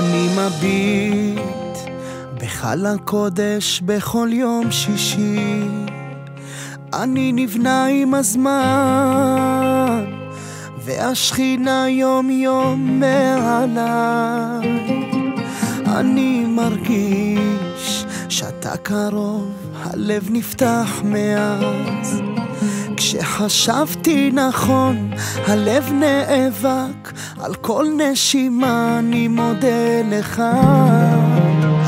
אני מביט בחל הקודש בכל יום שישי. אני נבנה עם הזמן, והשכינה יום יום מעליי. אני מרגיש שאתה קרוב, הלב נפתח מאז. כשחשבתי נכון, הלב נאבק, על כל נשימה אני מודה לך.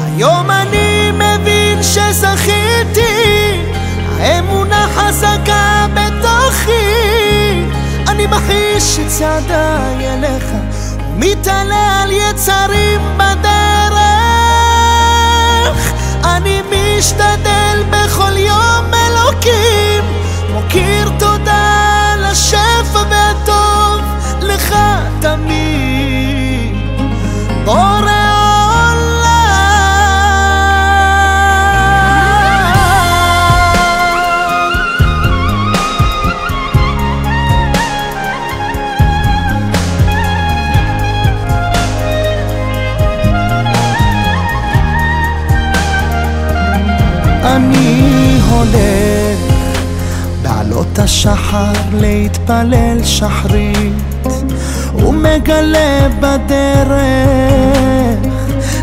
היום אני מבין שזכיתי, האמונה חזקה בתוכי. אני מחיש את צעדיי אליך, מתעלה על יצרים בדרך. אני משתדל אני הולך בעלות השחר להתפלל שחרית ומגלה בדרך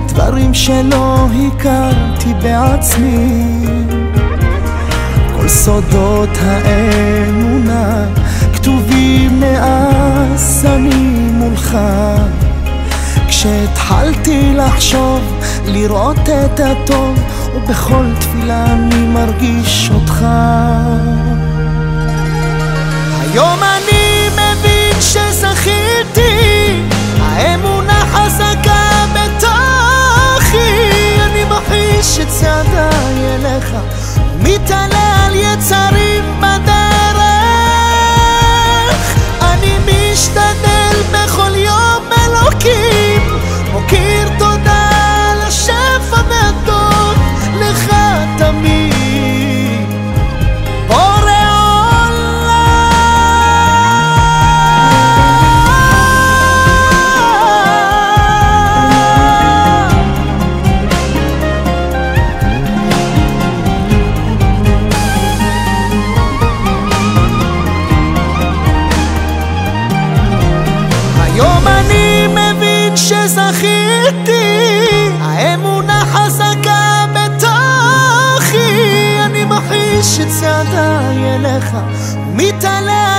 דברים שלא הכרתי בעצמי. כל סודות האמונה כתובים מאז אני מולך. כשהתחלתי לחשוב, לראות את הטוב, ובכל תפילה אני מרגיש אותך. היום אני מבין שזכיתי, האמונה חזקה בתוכי, אני מחיש את צעדיי אליך, מתעלה היום אני מבין שזכיתי, האמונה חזקה בתוכי, אני מחיש את צעדיי אליך, מתעלה